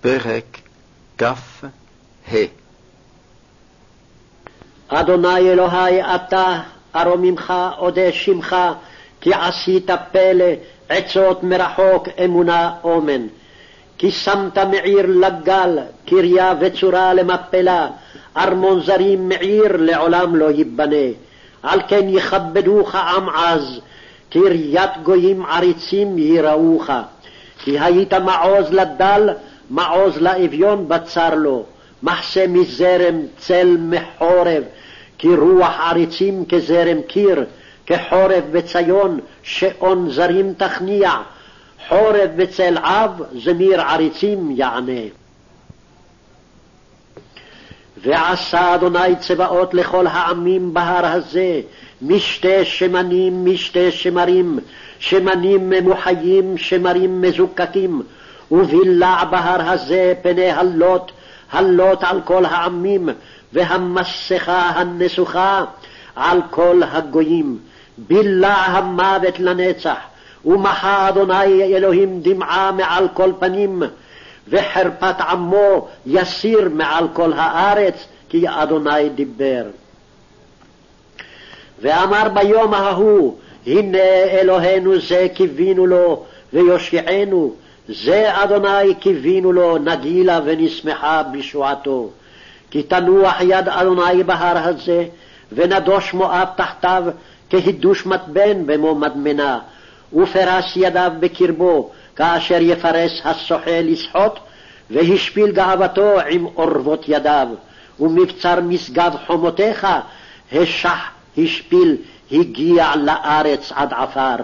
פרק כ"ה. אדוני אלוהי אתה ארוממך אודה שמך כי עשית פלא עצות מרחוק אמונה אומן. כי שמת מעיר לגל קריה וצורה למפלה ארמון זרים מעיר לעולם לא ייבנה. על כן יכבדוך עם עז קריית גויים עריצים יראוך כי היית מעוז לדל מעוז לאביון בצר לו, מחסה מזרם צל מחורב, כי רוח עריצים כזרם קיר, כחורב בציון, שעון זרים תכניע, חורב בצל אב, זמיר עריצים יענה. ועשה אדוני צבאות לכל העמים בהר הזה, משתה שמנים, משתה שמרים, שמנים ממוחיים, שמרים מזוקקים, ובילע בהר הזה פני הלוט, הלוט על כל העמים, והמסכה הנסוכה על כל הגויים. בילע המוות לנצח, ומחה אדוני אלוהים דמעה מעל כל פנים, וחרפת עמו יסיר מעל כל הארץ, כי אדוני דיבר. ואמר ביום ההוא, הנה אלוהינו זה קיווינו לו, ויושיענו, זה אדוני קיווינו לו, נגילה ונשמחה בשועתו. כי תנוח יד אדוני בהר הזה, ונדוש מואב תחתיו, כהידוש מתבן במו מדמנה, ופרס ידיו בקרבו, כאשר יפרס השוחה לשחוט, והשפיל גאוותו עם אורבות ידיו, ומבצר משגב חומותיך, השח, השפיל, הגיע לארץ עד עפר.